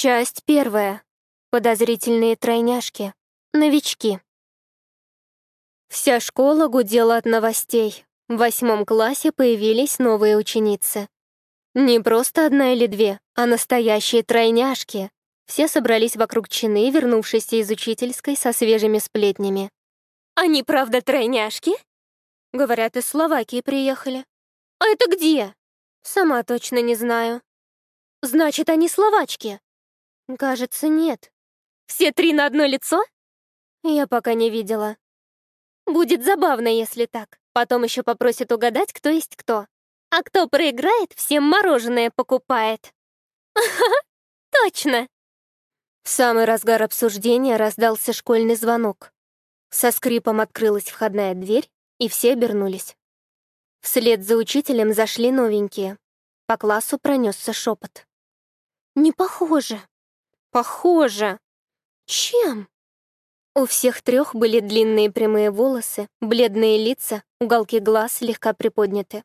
Часть первая. Подозрительные тройняшки. Новички. Вся школа гудела от новостей. В восьмом классе появились новые ученицы. Не просто одна или две, а настоящие тройняшки. Все собрались вокруг чины, вернувшейся из учительской со свежими сплетнями. «Они правда тройняшки?» Говорят, из Словакии приехали. «А это где?» «Сама точно не знаю». «Значит, они словачки?» «Кажется, нет». «Все три на одно лицо?» «Я пока не видела». «Будет забавно, если так. Потом еще попросят угадать, кто есть кто. А кто проиграет, всем мороженое покупает». «Ага, точно!» В самый разгар обсуждения раздался школьный звонок. Со скрипом открылась входная дверь, и все обернулись. Вслед за учителем зашли новенькие. По классу пронесся шепот. «Не похоже». «Похоже». «Чем?» У всех трех были длинные прямые волосы, бледные лица, уголки глаз слегка приподняты.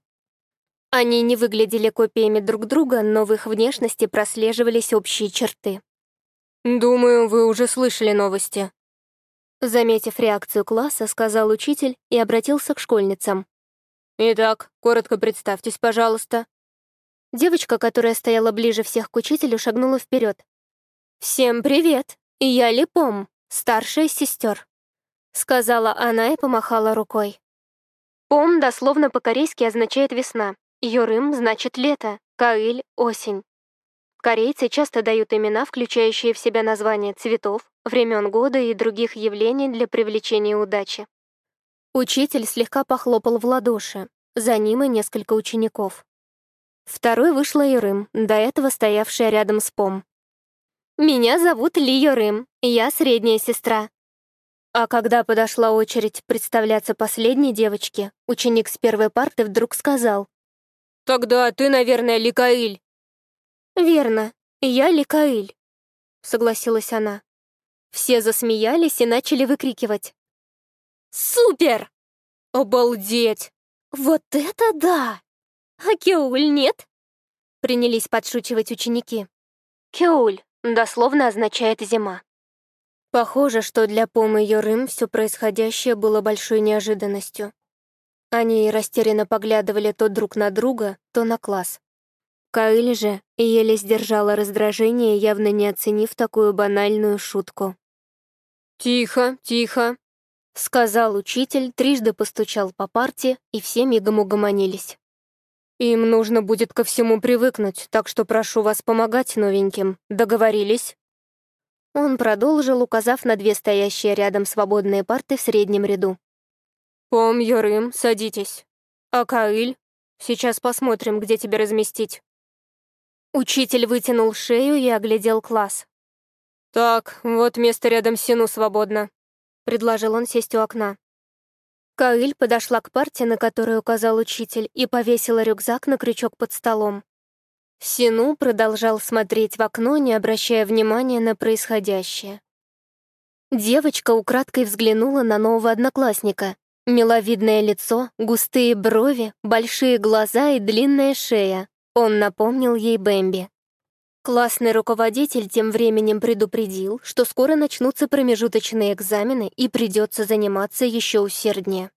Они не выглядели копиями друг друга, но в их внешности прослеживались общие черты. «Думаю, вы уже слышали новости», Заметив реакцию класса, сказал учитель и обратился к школьницам. «Итак, коротко представьтесь, пожалуйста». Девочка, которая стояла ближе всех к учителю, шагнула вперед. «Всем привет! Я Липом, старшая сестер», — сказала она и помахала рукой. Пом дословно по-корейски означает «весна», Йорым значит «лето», Каиль — «осень». Корейцы часто дают имена, включающие в себя названия цветов, времен года и других явлений для привлечения удачи. Учитель слегка похлопал в ладоши, за ним и несколько учеников. Второй вышла Ирым, до этого стоявшая рядом с Пом. «Меня зовут Ли Йорым, я средняя сестра». А когда подошла очередь представляться последней девочке, ученик с первой парты вдруг сказал. «Тогда ты, наверное, Ликаиль». «Верно, я Ликаиль», — согласилась она. Все засмеялись и начали выкрикивать. «Супер! Обалдеть! Вот это да! А Кеуль нет?» Принялись подшучивать ученики. Кеуль дословно означает «зима». Похоже, что для Помы Йорым все происходящее было большой неожиданностью. Они растерянно поглядывали то друг на друга, то на класс. Каэль же еле сдержала раздражение, явно не оценив такую банальную шутку. «Тихо, тихо», — сказал учитель, трижды постучал по парте, и все мигом угомонились. «Им нужно будет ко всему привыкнуть, так что прошу вас помогать новеньким. Договорились?» Он продолжил, указав на две стоящие рядом свободные парты в среднем ряду. «Пом, Йорым, садитесь. А Каиль? Сейчас посмотрим, где тебя разместить». Учитель вытянул шею и оглядел класс. «Так, вот место рядом с Сину свободно», — предложил он сесть у окна. Каиль подошла к парте, на которую указал учитель, и повесила рюкзак на крючок под столом. Сину продолжал смотреть в окно, не обращая внимания на происходящее. Девочка украдкой взглянула на нового одноклассника. Миловидное лицо, густые брови, большие глаза и длинная шея. Он напомнил ей Бэмби. Классный руководитель тем временем предупредил, что скоро начнутся промежуточные экзамены и придется заниматься еще усерднее.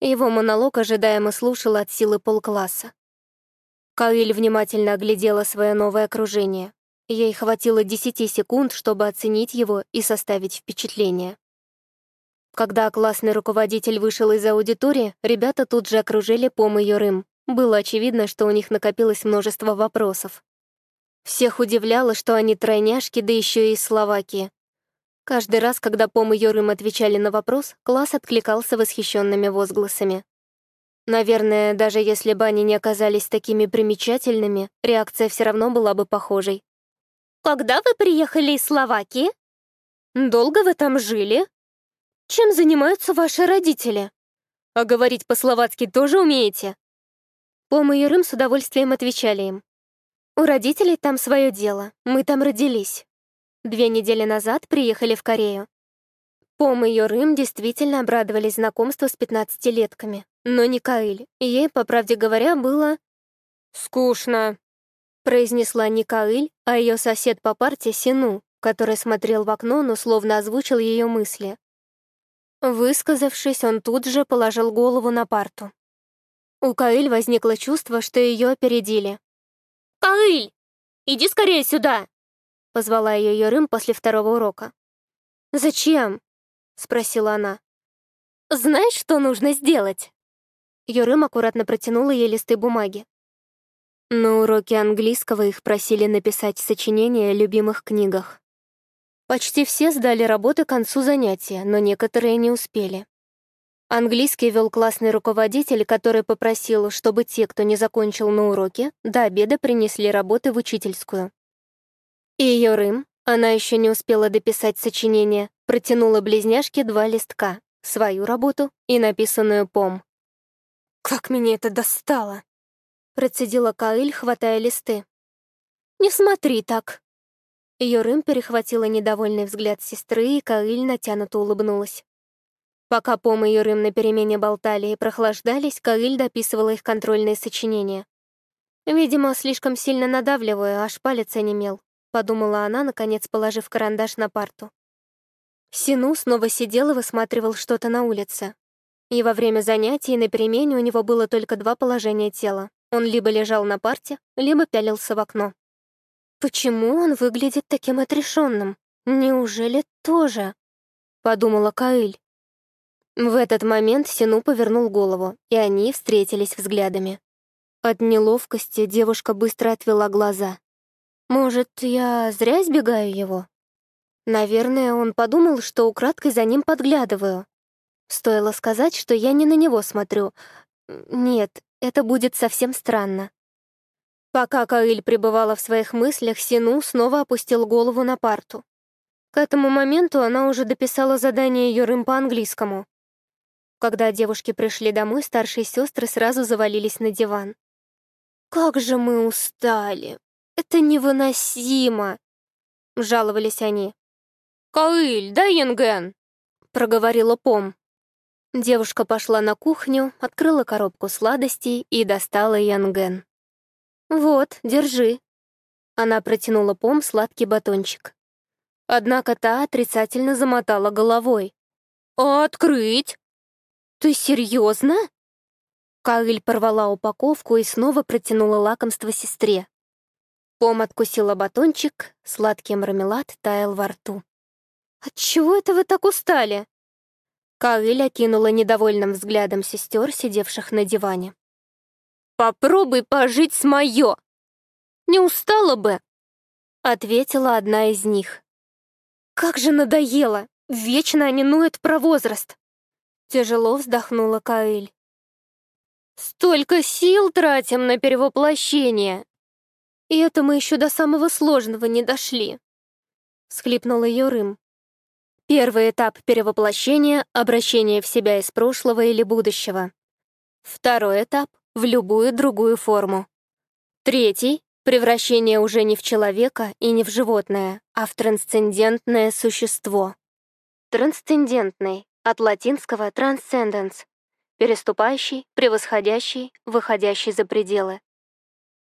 Его монолог ожидаемо слушал от силы полкласса. Каиль внимательно оглядела свое новое окружение. Ей хватило 10 секунд, чтобы оценить его и составить впечатление. Когда классный руководитель вышел из аудитории, ребята тут же окружили Пом и Юрым, было очевидно, что у них накопилось множество вопросов. Всех удивляло, что они тройняшки, да еще и из Словакии. Каждый раз, когда Пом и Йорым отвечали на вопрос, класс откликался восхищенными возгласами. Наверное, даже если бы они не оказались такими примечательными, реакция все равно была бы похожей. «Когда вы приехали из Словакии?» «Долго вы там жили?» «Чем занимаются ваши родители?» «А говорить по-словацки тоже умеете?» Пом и Юрым с удовольствием отвечали им. «У родителей там свое дело, мы там родились. Две недели назад приехали в Корею. Пом и Юрым действительно обрадовались знакомству с пятнадцатилетками, но не Каиль, ей, по правде говоря, было... «Скучно», — произнесла не Каиль, а ее сосед по парте Сину, который смотрел в окно, но словно озвучил ее мысли. Высказавшись, он тут же положил голову на парту. У Каиль возникло чувство, что ее опередили. «Каиль, иди скорее сюда!» — позвала ее Юрым после второго урока. «Зачем?» — спросила она. «Знаешь, что нужно сделать?» Юрым аккуратно протянула ей листы бумаги. На уроке английского их просили написать сочинения о любимых книгах. Почти все сдали работы к концу занятия, но некоторые не успели. Английский вел классный руководитель, который попросил, чтобы те, кто не закончил на уроке, до обеда принесли работы в учительскую. И ее Рым, она еще не успела дописать сочинение, протянула близняшке два листка, свою работу и написанную пом. «Как меня это достало!» Процедила Каиль, хватая листы. «Не смотри так!» Юрым перехватила недовольный взгляд сестры, и Каиль натянуто улыбнулась. Пока Пом и Юрым на перемене болтали и прохлаждались, Каиль дописывала их контрольные сочинения. «Видимо, слишком сильно надавливаю, аж палец онемел», — подумала она, наконец положив карандаш на парту. Сину снова сидел и высматривал что-то на улице. И во время занятий на перемене у него было только два положения тела. Он либо лежал на парте, либо пялился в окно. «Почему он выглядит таким отрешенным? Неужели тоже?» — подумала Каиль. В этот момент Сину повернул голову, и они встретились взглядами. От неловкости девушка быстро отвела глаза. «Может, я зря избегаю его?» Наверное, он подумал, что украдкой за ним подглядываю. Стоило сказать, что я не на него смотрю. Нет, это будет совсем странно. Пока Каиль пребывала в своих мыслях, Сину снова опустил голову на парту. К этому моменту она уже дописала задание Юрым по английскому. Когда девушки пришли домой, старшие сестры сразу завалились на диван. «Как же мы устали! Это невыносимо!» — жаловались они. «Каиль, дай янген!» — проговорила Пом. Девушка пошла на кухню, открыла коробку сладостей и достала янген. «Вот, держи». Она протянула Пом сладкий батончик. Однако та отрицательно замотала головой. «А открыть?» «Ты серьезно?» Каэль порвала упаковку и снова протянула лакомство сестре. Пом откусила батончик, сладкий мармелад таял во рту. «Отчего это вы так устали?» Каэль окинула недовольным взглядом сестер, сидевших на диване. «Попробуй пожить с моё!» «Не устала бы!» — ответила одна из них. «Как же надоело! Вечно они ноют про возраст!» Тяжело вздохнула Каэль. «Столько сил тратим на перевоплощение! И это мы еще до самого сложного не дошли!» — схлипнула Юрым. Первый этап перевоплощения — обращение в себя из прошлого или будущего. Второй этап — в любую другую форму. Третий — превращение уже не в человека и не в животное, а в трансцендентное существо. Трансцендентный, от латинского «transcendence» — переступающий, превосходящий, выходящий за пределы.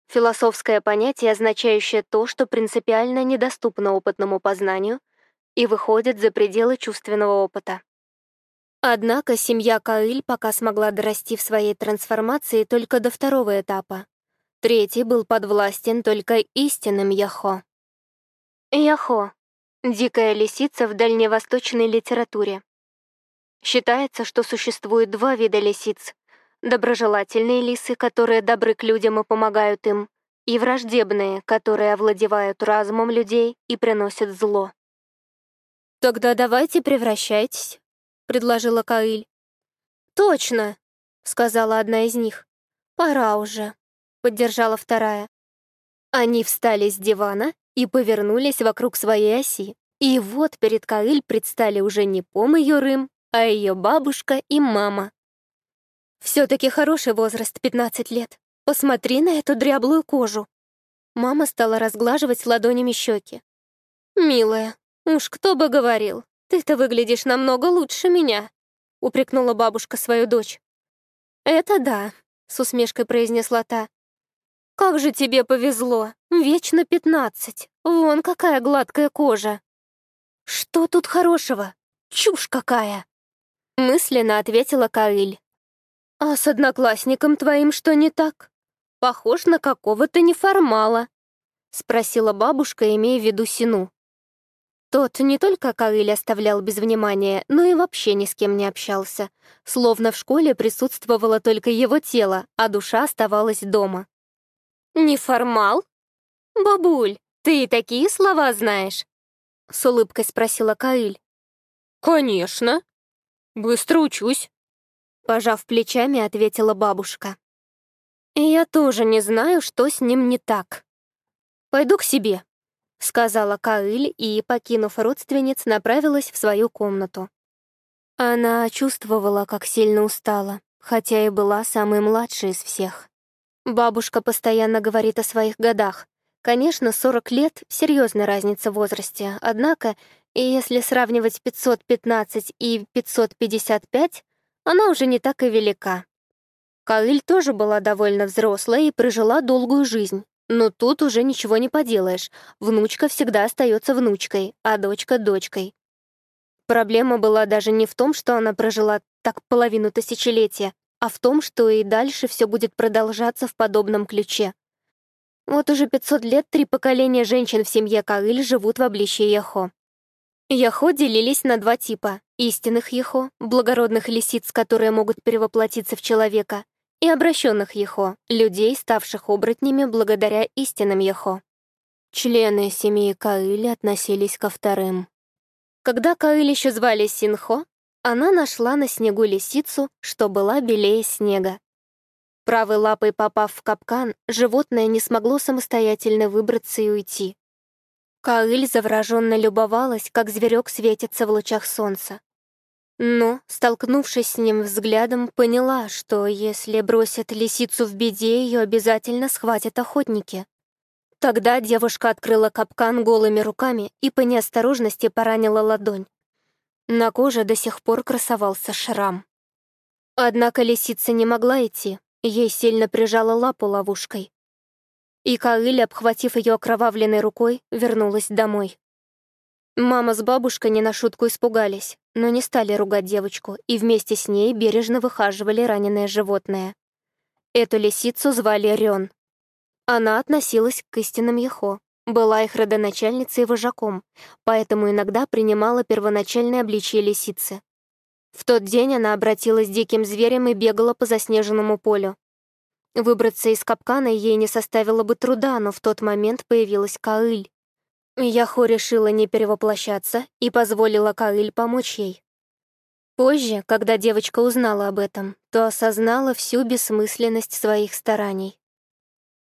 Философское понятие, означающее то, что принципиально недоступно опытному познанию и выходит за пределы чувственного опыта. Однако семья Каиль пока смогла дорасти в своей трансформации только до второго этапа. Третий был подвластен только истинным Яхо. Яхо — дикая лисица в дальневосточной литературе. Считается, что существует два вида лисиц — доброжелательные лисы, которые добры к людям и помогают им, и враждебные, которые овладевают разумом людей и приносят зло. «Тогда давайте превращайтесь», — предложила Каиль. «Точно», — сказала одна из них. «Пора уже», — поддержала вторая. Они встали с дивана и повернулись вокруг своей оси. И вот перед Каиль предстали уже не Пом и Юрым, а ее бабушка и мама. Все-таки хороший возраст, 15 лет. Посмотри на эту дряблую кожу. Мама стала разглаживать ладонями щеки. «Милая, «Уж кто бы говорил, ты-то выглядишь намного лучше меня», — упрекнула бабушка свою дочь. «Это да», — с усмешкой произнесла та. Как же тебе повезло! Вечно пятнадцать! Вон какая гладкая кожа!» «Что тут хорошего? Чушь какая!» Мысленно ответила Каиль. «А с одноклассником твоим что не так? Похож на какого-то неформала», — спросила бабушка, имея в виду Сину. Тот не только Каиль оставлял без внимания, но и вообще ни с кем не общался. Словно в школе присутствовало только его тело, а душа оставалась дома. «Неформал? Бабуль, ты и такие слова знаешь?» — с улыбкой спросила Каиль. «Конечно. Быстро учусь», — пожав плечами, ответила бабушка. «Я тоже не знаю, что с ним не так. Пойду к себе», — сказала Каиль и, покинув родственниц, направилась в свою комнату. Она чувствовала, как сильно устала, хотя и была самой младшей из всех. Бабушка постоянно говорит о своих годах, Конечно, 40 лет — серьезная разница в возрасте, однако, и если сравнивать 515 и 555, она уже не так и велика. Каиль тоже была довольно взрослая и прожила долгую жизнь. Но тут уже ничего не поделаешь. Внучка всегда остается внучкой, а дочка — дочкой. Проблема была даже не в том, что она прожила так половину тысячелетия, а в том, что и дальше все будет продолжаться в подобном ключе. Вот уже 500 лет три поколения женщин в семье Каиль живут в обличье Яхо. Яхо делились на два типа — истинных Яхо, благородных лисиц, которые могут перевоплотиться в человека, и обращенных Яхо, людей, ставших оборотнями благодаря истинным Яхо. Члены семьи Каиль относились ко вторым. Когда Каиль еще звали Синхо, она нашла на снегу лисицу, что была белее снега. Правой лапой попав в капкан, животное не смогло самостоятельно выбраться и уйти. Каэль завороженно любовалась, как зверек светится в лучах солнца. Но, столкнувшись с ним взглядом, поняла, что если бросят лисицу в беде, ее обязательно схватят охотники. Тогда девушка открыла капкан голыми руками и по неосторожности поранила ладонь. На коже до сих пор красовался шрам. Однако лисица не могла идти, Ей сильно прижала лапу ловушкой. И Каиль, обхватив ее окровавленной рукой, вернулась домой. Мама с бабушкой не на шутку испугались, но не стали ругать девочку и вместе с ней бережно выхаживали раненое животное. Эту лисицу звали Рен. Она относилась к истинным Ехо, была их родоначальницей и вожаком, поэтому иногда принимала первоначальное обличье лисицы. В тот день она обратилась диким зверем и бегала по заснеженному полю. Выбраться из капкана ей не составило бы труда, но в тот момент появилась Каиль. Яхо решила не перевоплощаться и позволила Каиль помочь ей. Позже, когда девочка узнала об этом, то осознала всю бессмысленность своих стараний.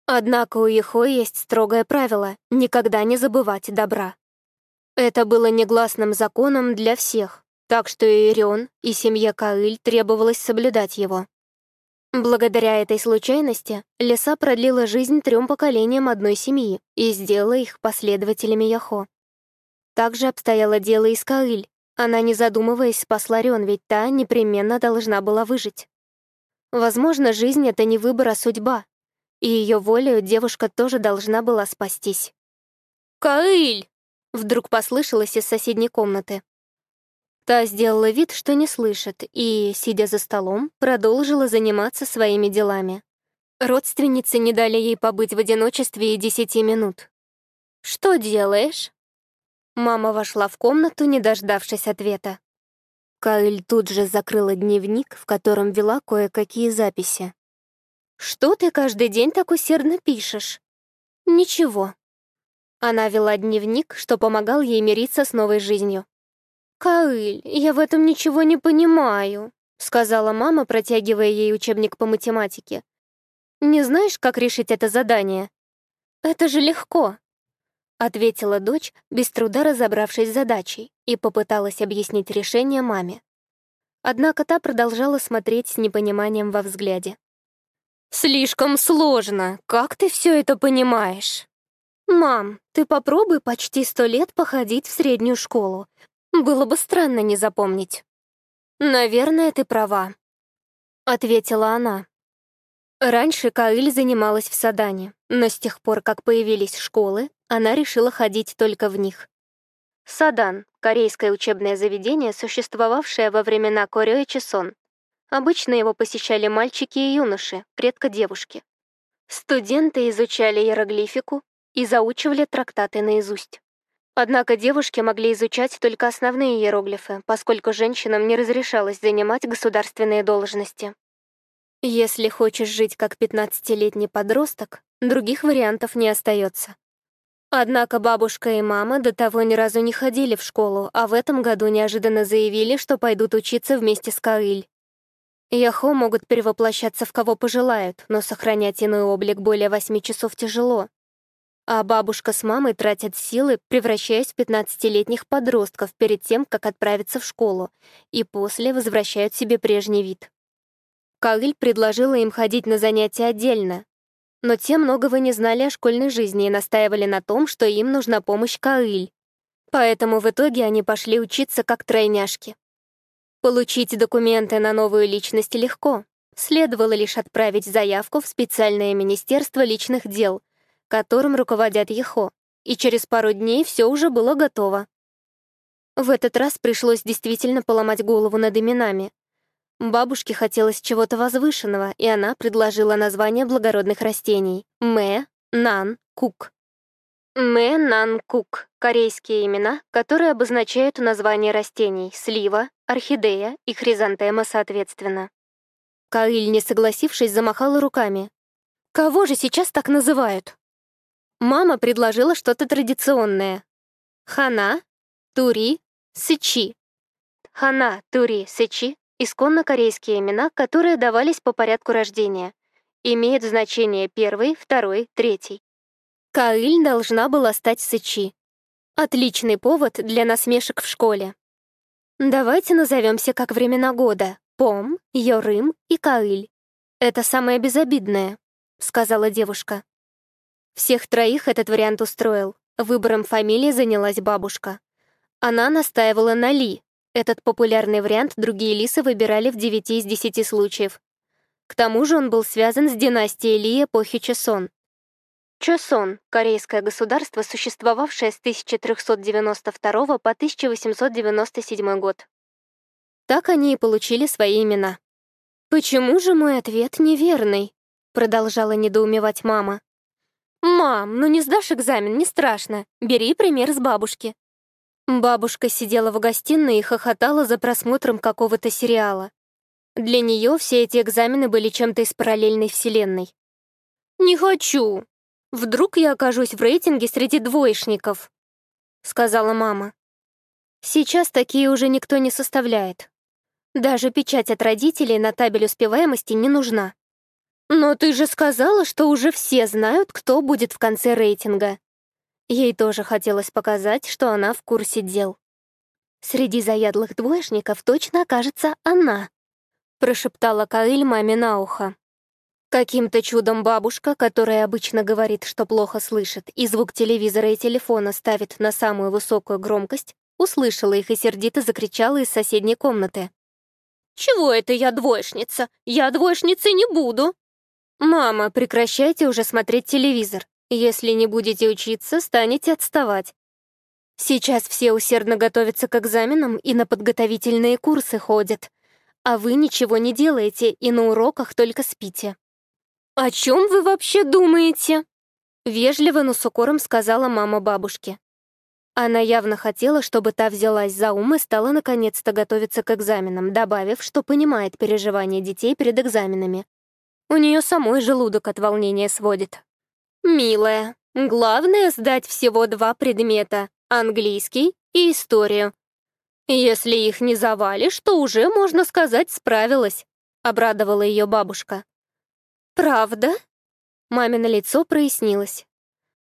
Однако у Яхо есть строгое правило — никогда не забывать добра. Это было негласным законом для всех, так что и Ирион, и семье Каиль требовалось соблюдать его. Благодаря этой случайности леса продлила жизнь трем поколениям одной семьи и сделала их последователями Яхо. Также обстояло дело и с Каиль. Она, не задумываясь, спасла Рен, ведь та непременно должна была выжить. Возможно, жизнь — это не выбор, а судьба. И ее волею девушка тоже должна была спастись. «Каиль!» — вдруг послышалось из соседней комнаты. Та сделала вид, что не слышит, и, сидя за столом, продолжила заниматься своими делами. Родственницы не дали ей побыть в одиночестве и десяти минут. «Что делаешь?» Мама вошла в комнату, не дождавшись ответа. Каэль тут же закрыла дневник, в котором вела кое-какие записи. «Что ты каждый день так усердно пишешь?» «Ничего». Она вела дневник, что помогал ей мириться с новой жизнью. «Каэль, я в этом ничего не понимаю», — сказала мама, протягивая ей учебник по математике. «Не знаешь, как решить это задание?» «Это же легко», — ответила дочь, без труда разобравшись с задачей, и попыталась объяснить решение маме. Однако та продолжала смотреть с непониманием во взгляде. «Слишком сложно. Как ты все это понимаешь?» «Мам, ты попробуй почти сто лет походить в среднюю школу. Было бы странно не запомнить. «Наверное, ты права», — ответила она. Раньше Каиль занималась в Садане, но с тех пор, как появились школы, она решила ходить только в них. Садан — корейское учебное заведение, существовавшее во времена Корё Чесон. Обычно его посещали мальчики и юноши, редко девушки. Студенты изучали иероглифику и заучивали трактаты наизусть. Однако девушки могли изучать только основные иероглифы, поскольку женщинам не разрешалось занимать государственные должности. Если хочешь жить как 15-летний подросток, других вариантов не остается. Однако бабушка и мама до того ни разу не ходили в школу, а в этом году неожиданно заявили, что пойдут учиться вместе с Каиль. Яхо могут перевоплощаться в кого пожелают, но сохранять иной облик более восьми часов тяжело. А бабушка с мамой тратят силы, превращаясь в 15-летних подростков перед тем, как отправиться в школу, и после возвращают себе прежний вид. Каиль предложила им ходить на занятия отдельно, но те многого не знали о школьной жизни и настаивали на том, что им нужна помощь Каиль. Поэтому в итоге они пошли учиться как тройняшки. Получить документы на новую личность легко. Следовало лишь отправить заявку в специальное министерство личных дел, которым руководят ЕХО, и через пару дней все уже было готово. В этот раз пришлось действительно поломать голову над именами. Бабушке хотелось чего-то возвышенного, и она предложила название благородных растений — Мэ, Нан, Кук. Мэ, Нан, Кук — корейские имена, которые обозначают название растений — слива, орхидея и хризантема соответственно. Каиль, не согласившись, замахала руками. «Кого же сейчас так называют?» Мама предложила что-то традиционное. Хана, Тури, Сычи. Хана, Тури, Сычи Исконно корейские имена, которые давались по порядку рождения. Имеют значение первый, второй, третий. Каиль должна была стать Сычи. Отличный повод для насмешек в школе. Давайте назовемся как времена года. Пом, Йорым и Каиль. Это самое безобидное, сказала девушка. Всех троих этот вариант устроил. Выбором фамилии занялась бабушка. Она настаивала на Ли, этот популярный вариант другие лисы выбирали в 9 из 10 случаев. К тому же он был связан с династией Ли эпохи Чосон. Чосон — корейское государство, существовавшее с 1392 по 1897 год. Так они и получили свои имена. «Почему же мой ответ неверный?» — продолжала недоумевать мама. «Мам, ну не сдашь экзамен, не страшно. Бери пример с бабушки. Бабушка сидела в гостиной и хохотала за просмотром какого-то сериала. Для нее все эти экзамены были чем-то из параллельной вселенной. «Не хочу! Вдруг я окажусь в рейтинге среди двоечников», — сказала мама. «Сейчас такие уже никто не составляет. Даже печать от родителей на табель успеваемости не нужна. Но ты же сказала, что уже все знают, кто будет в конце рейтинга», Ей тоже хотелось показать, что она в курсе дел. «Среди заядлых двоечников точно окажется она», — прошептала Каиль маме на ухо. Каким-то чудом бабушка, которая обычно говорит, что плохо слышит, и звук телевизора и телефона ставит на самую высокую громкость, услышала их и сердито закричала из соседней комнаты. «Чего это я двоечница? Я двоечницей не буду!» «Мама, прекращайте уже смотреть телевизор. Если не будете учиться, станете отставать. Сейчас все усердно готовятся к экзаменам и на подготовительные курсы ходят. А вы ничего не делаете и на уроках только спите. «О чем вы вообще думаете?» Вежливо, но с укором сказала мама бабушке. Она явно хотела, чтобы та взялась за ум и стала наконец-то готовиться к экзаменам, добавив, что понимает переживания детей перед экзаменами. У нее самой желудок от волнения сводит. «Милая, главное сдать всего два предмета — английский и историю. Если их не завалишь, то уже, можно сказать, справилась», — обрадовала ее бабушка. «Правда?» Мамино лицо прояснилось.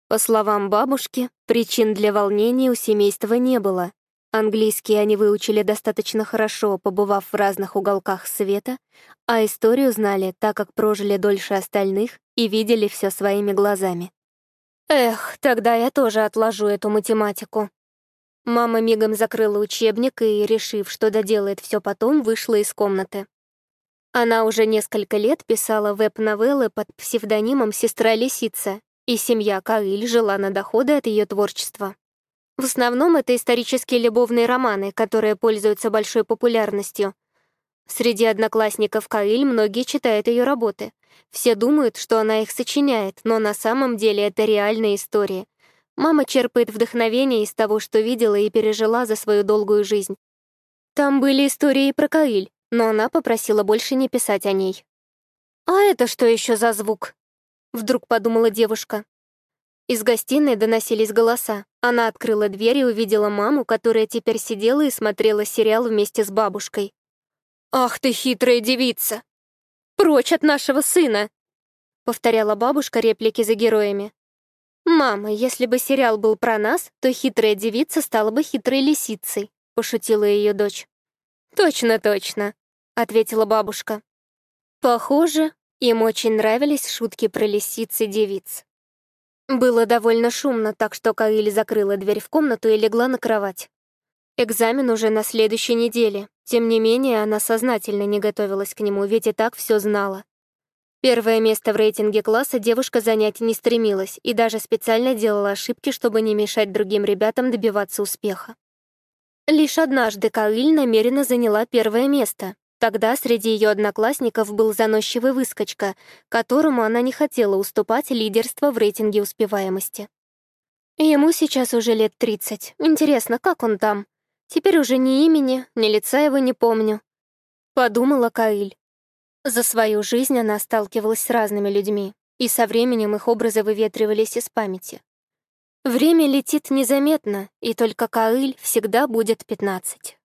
По словам бабушки, причин для волнения у семейства не было. Английский они выучили достаточно хорошо, побывав в разных уголках света, а историю знали, так как прожили дольше остальных и видели все своими глазами. Эх, тогда я тоже отложу эту математику. Мама мигом закрыла учебник и, решив, что доделает все потом, вышла из комнаты. Она уже несколько лет писала веб-новеллы под псевдонимом «Сестра Лисица», и семья Каиль жила на доходы от ее творчества. В основном это исторические любовные романы, которые пользуются большой популярностью. Среди одноклассников Каиль многие читают ее работы. Все думают, что она их сочиняет, но на самом деле это реальные истории. Мама черпает вдохновение из того, что видела и пережила за свою долгую жизнь. Там были истории про Каиль, но она попросила больше не писать о ней. «А это что еще за звук?» — вдруг подумала девушка. Из гостиной доносились голоса. Она открыла дверь и увидела маму, которая теперь сидела и смотрела сериал вместе с бабушкой. «Ах ты хитрая девица! Прочь от нашего сына!» — повторяла бабушка реплики за героями. «Мама, если бы сериал был про нас, то хитрая девица стала бы хитрой лисицей», — пошутила ее дочь. «Точно, точно», — ответила бабушка. Похоже, им очень нравились шутки про лисиц и девиц. Было довольно шумно, так что Каиль закрыла дверь в комнату и легла на кровать. Экзамен уже на следующей неделе. Тем не менее, она сознательно не готовилась к нему, ведь и так все знала. Первое место в рейтинге класса девушка занять не стремилась и даже специально делала ошибки, чтобы не мешать другим ребятам добиваться успеха. Лишь однажды Каиль намеренно заняла первое место. Тогда среди ее одноклассников был заносчивый выскочка, которому она не хотела уступать лидерство в рейтинге успеваемости. Ему сейчас уже лет 30. Интересно, как он там? Теперь уже ни имени, ни лица его не помню. Подумала Каиль. За свою жизнь она сталкивалась с разными людьми, и со временем их образы выветривались из памяти. Время летит незаметно, и только Каиль всегда будет пятнадцать.